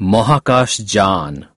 Mohakash Jan